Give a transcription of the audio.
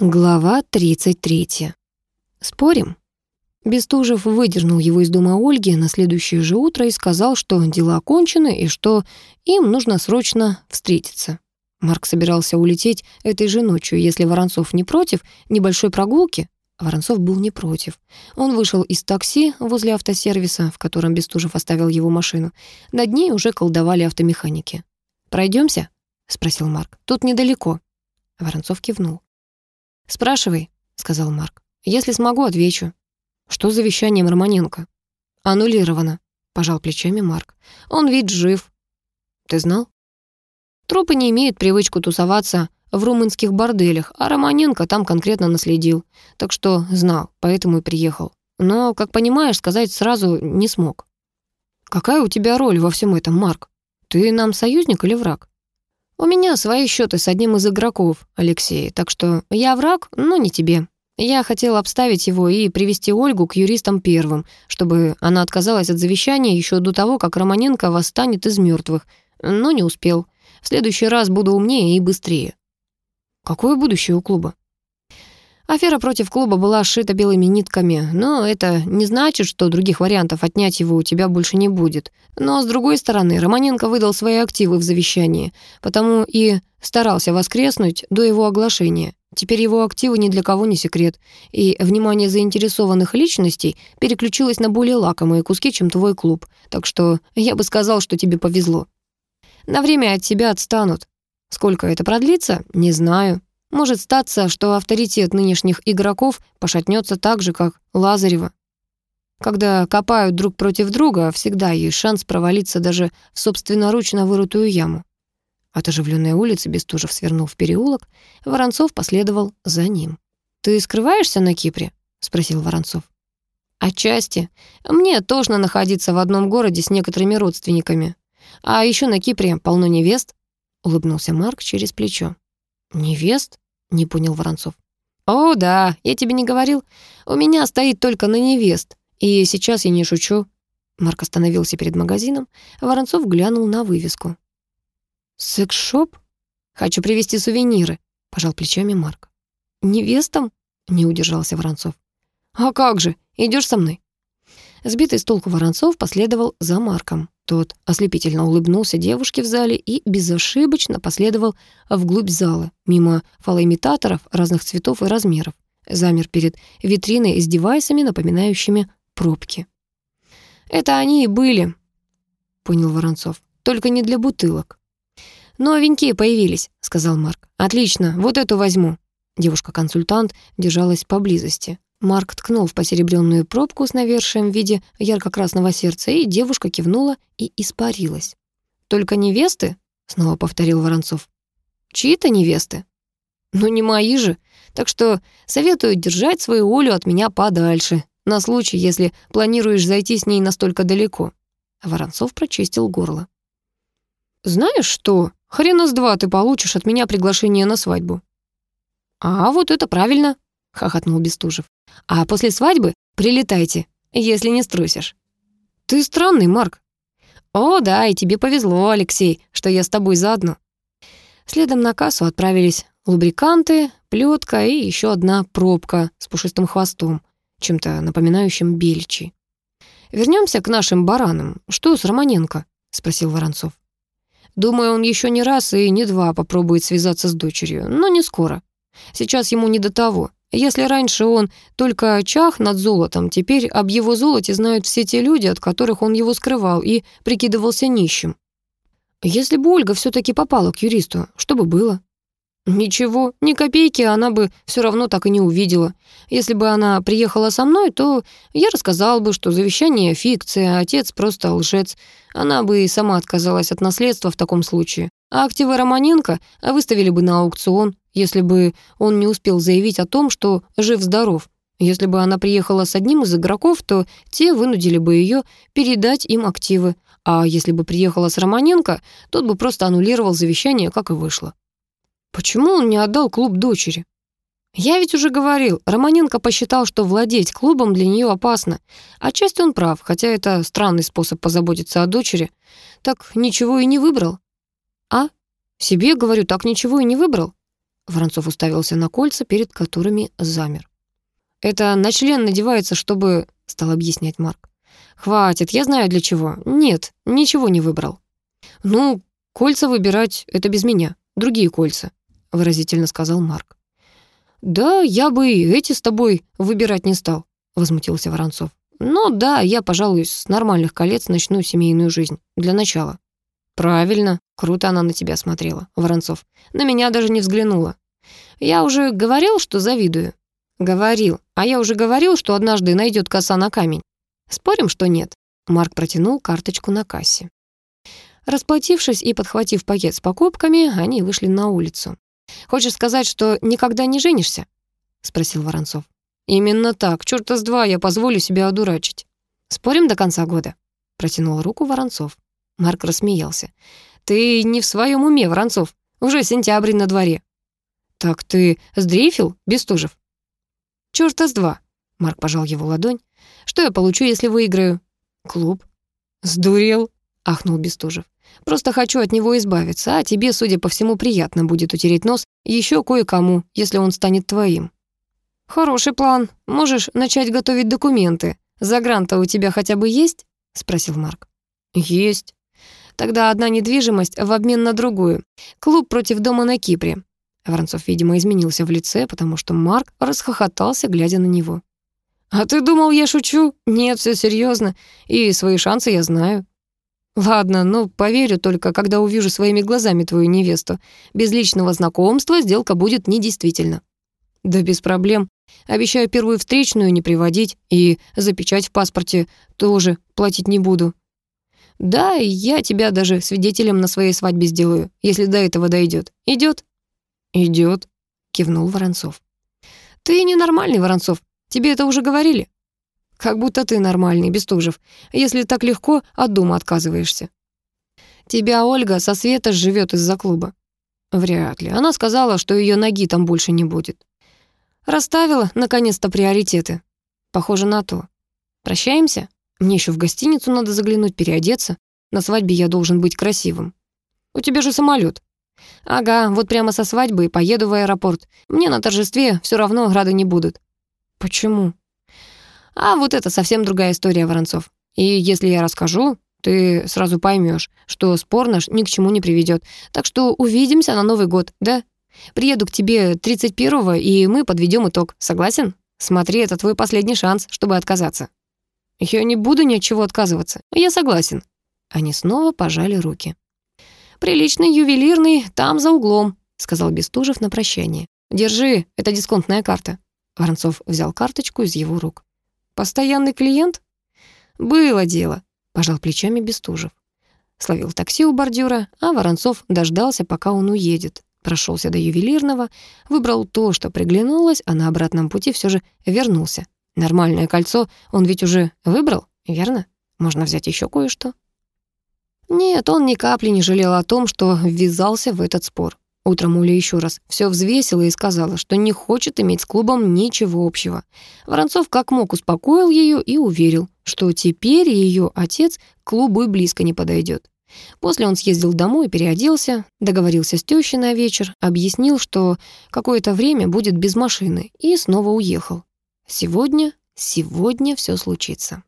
Глава 33. Спорим? Бестужев выдернул его из дома Ольги на следующее же утро и сказал, что дела окончены и что им нужно срочно встретиться. Марк собирался улететь этой же ночью, если Воронцов не против небольшой прогулки. Воронцов был не против. Он вышел из такси возле автосервиса, в котором Бестужев оставил его машину. Над ней уже колдовали автомеханики. «Пройдемся?» — спросил Марк. «Тут недалеко». Воронцов кивнул. «Спрашивай», — сказал Марк. «Если смогу, отвечу». «Что за вещание Романенко?» «Аннулировано», — пожал плечами Марк. «Он ведь жив». «Ты знал?» Трупы не имеют привычку тусоваться в румынских борделях, а Романенко там конкретно наследил. Так что знал, поэтому и приехал. Но, как понимаешь, сказать сразу не смог. «Какая у тебя роль во всем этом, Марк? Ты нам союзник или враг?» «У меня свои счеты с одним из игроков, Алексей, так что я враг, но не тебе. Я хотел обставить его и привести Ольгу к юристам первым, чтобы она отказалась от завещания еще до того, как Романенко восстанет из мертвых, но не успел. В следующий раз буду умнее и быстрее». «Какое будущее у клуба?» Афера против клуба была сшита белыми нитками, но это не значит, что других вариантов отнять его у тебя больше не будет. Но, с другой стороны, Романенко выдал свои активы в завещании, потому и старался воскреснуть до его оглашения. Теперь его активы ни для кого не секрет, и внимание заинтересованных личностей переключилось на более лакомые куски, чем твой клуб. Так что я бы сказал, что тебе повезло. На время от тебя отстанут. Сколько это продлится, не знаю. Может статься, что авторитет нынешних игроков пошатнется так же, как Лазарева. Когда копают друг против друга, всегда есть шанс провалиться даже в собственноручно вырутую яму. От оживленной улицы Бестужев свернул в переулок, Воронцов последовал за ним. «Ты скрываешься на Кипре?» — спросил Воронцов. «Отчасти. Мне тошно находиться в одном городе с некоторыми родственниками. А еще на Кипре полно невест», — улыбнулся Марк через плечо. «Невест?» — не понял Воронцов. «О, да, я тебе не говорил. У меня стоит только на невест. И сейчас я не шучу». Марк остановился перед магазином. Воронцов глянул на вывеску. «Секс-шоп? Хочу привезти сувениры», — пожал плечами Марк. «Невестам?» — не удержался Воронцов. «А как же? Идешь со мной?» Сбитый с толку Воронцов последовал за Марком. Тот ослепительно улыбнулся девушке в зале и безошибочно последовал вглубь зала, мимо фалоимитаторов разных цветов и размеров. Замер перед витриной с девайсами, напоминающими пробки. «Это они и были», — понял Воронцов, — «только не для бутылок». «Новенькие появились», — сказал Марк. «Отлично, вот эту возьму». Девушка-консультант держалась поблизости. Марк ткнул в посеребренную пробку с навершием в виде ярко-красного сердца, и девушка кивнула и испарилась. «Только невесты?» — снова повторил Воронцов. «Чьи-то невесты?» «Ну, не мои же. Так что советую держать свою Олю от меня подальше, на случай, если планируешь зайти с ней настолько далеко». Воронцов прочистил горло. «Знаешь что? Хрена с два ты получишь от меня приглашение на свадьбу». «А вот это правильно», — хохотнул Бестужев. «А после свадьбы прилетайте, если не струсишь». «Ты странный, Марк». «О, да, и тебе повезло, Алексей, что я с тобой заодно». Следом на кассу отправились лубриканты, плетка и еще одна пробка с пушистым хвостом, чем-то напоминающим бельчи. Вернемся к нашим баранам. Что с Романенко?» — спросил Воронцов. «Думаю, он еще не раз и не два попробует связаться с дочерью, но не скоро. Сейчас ему не до того. Если раньше он только чах над золотом, теперь об его золоте знают все те люди, от которых он его скрывал и прикидывался нищим. Если бы Ольга все таки попала к юристу, что бы было? Ничего, ни копейки она бы все равно так и не увидела. Если бы она приехала со мной, то я рассказал бы, что завещание — фикция, отец просто лжец. Она бы и сама отказалась от наследства в таком случае. А активы Романенко выставили бы на аукцион, если бы он не успел заявить о том, что жив-здоров. Если бы она приехала с одним из игроков, то те вынудили бы ее передать им активы. А если бы приехала с Романенко, тот бы просто аннулировал завещание, как и вышло. Почему он не отдал клуб дочери? Я ведь уже говорил, Романенко посчитал, что владеть клубом для нее опасно. Отчасти он прав, хотя это странный способ позаботиться о дочери. Так ничего и не выбрал. А? Себе, говорю, так ничего и не выбрал. Воронцов уставился на кольца, перед которыми замер. «Это на член надевается, чтобы...» — стал объяснять Марк. «Хватит, я знаю для чего. Нет, ничего не выбрал». «Ну, кольца выбирать — это без меня. Другие кольца», — выразительно сказал Марк. «Да, я бы и эти с тобой выбирать не стал», — возмутился Воронцов. «Но да, я, пожалуй, с нормальных колец начну семейную жизнь. Для начала». «Правильно. Круто она на тебя смотрела, Воронцов. На меня даже не взглянула. Я уже говорил, что завидую?» «Говорил. А я уже говорил, что однажды найдет коса на камень. Спорим, что нет?» Марк протянул карточку на кассе. Расплатившись и подхватив пакет с покупками, они вышли на улицу. «Хочешь сказать, что никогда не женишься?» — спросил Воронцов. «Именно так. Чёрта с два я позволю себя одурачить. Спорим до конца года?» — протянул руку Воронцов. Марк рассмеялся. «Ты не в своем уме, Воронцов. Уже сентябрь на дворе». «Так ты сдрейфил, Бестужев?» «Чёрта с два», — Марк пожал его ладонь. «Что я получу, если выиграю?» «Клуб». «Сдурел», — ахнул Бестужев. Просто хочу от него избавиться, а тебе, судя по всему, приятно будет утереть нос еще кое-кому, если он станет твоим». «Хороший план. Можешь начать готовить документы. Загранта у тебя хотя бы есть?» — спросил Марк. «Есть. Тогда одна недвижимость в обмен на другую. Клуб против дома на Кипре». Воронцов, видимо, изменился в лице, потому что Марк расхохотался, глядя на него. «А ты думал, я шучу? Нет, все серьезно. И свои шансы я знаю». «Ладно, ну, поверю только, когда увижу своими глазами твою невесту. Без личного знакомства сделка будет недействительна». «Да без проблем. Обещаю первую встречную не приводить, и за печать в паспорте тоже платить не буду». «Да, я тебя даже свидетелем на своей свадьбе сделаю, если до этого дойдет. Идет?» «Идет», — кивнул Воронцов. «Ты ненормальный, Воронцов. Тебе это уже говорили?» Как будто ты нормальный, Бестужев, если так легко от дома отказываешься. Тебя Ольга со Света живет из-за клуба. Вряд ли. Она сказала, что ее ноги там больше не будет. Расставила, наконец-то, приоритеты. Похоже на то. Прощаемся? Мне еще в гостиницу надо заглянуть, переодеться. На свадьбе я должен быть красивым. У тебя же самолет. Ага, вот прямо со свадьбы и поеду в аэропорт. Мне на торжестве все равно грады не будут. Почему? А вот это совсем другая история, Воронцов. И если я расскажу, ты сразу поймешь, что спор наш ни к чему не приведет. Так что увидимся на Новый год, да? Приеду к тебе 31-го, и мы подведем итог. Согласен? Смотри, это твой последний шанс, чтобы отказаться. Я не буду ни от чего отказываться. Я согласен. Они снова пожали руки. «Приличный ювелирный, там за углом», — сказал Бестужев на прощание. «Держи, это дисконтная карта». Воронцов взял карточку из его рук. Постоянный клиент? Было дело, пожал плечами Бестужев. Словил такси у бордюра, а Воронцов дождался, пока он уедет. Прошелся до ювелирного, выбрал то, что приглянулось, а на обратном пути все же вернулся. Нормальное кольцо он ведь уже выбрал, верно? Можно взять еще кое-что. Нет, он ни капли не жалел о том, что ввязался в этот спор. Утром Уля еще раз все взвесила и сказала, что не хочет иметь с клубом ничего общего. Воронцов как мог успокоил ее и уверил, что теперь ее отец к клубу и близко не подойдет. После он съездил домой, переоделся, договорился с тещей на вечер, объяснил, что какое-то время будет без машины, и снова уехал. Сегодня, сегодня все случится.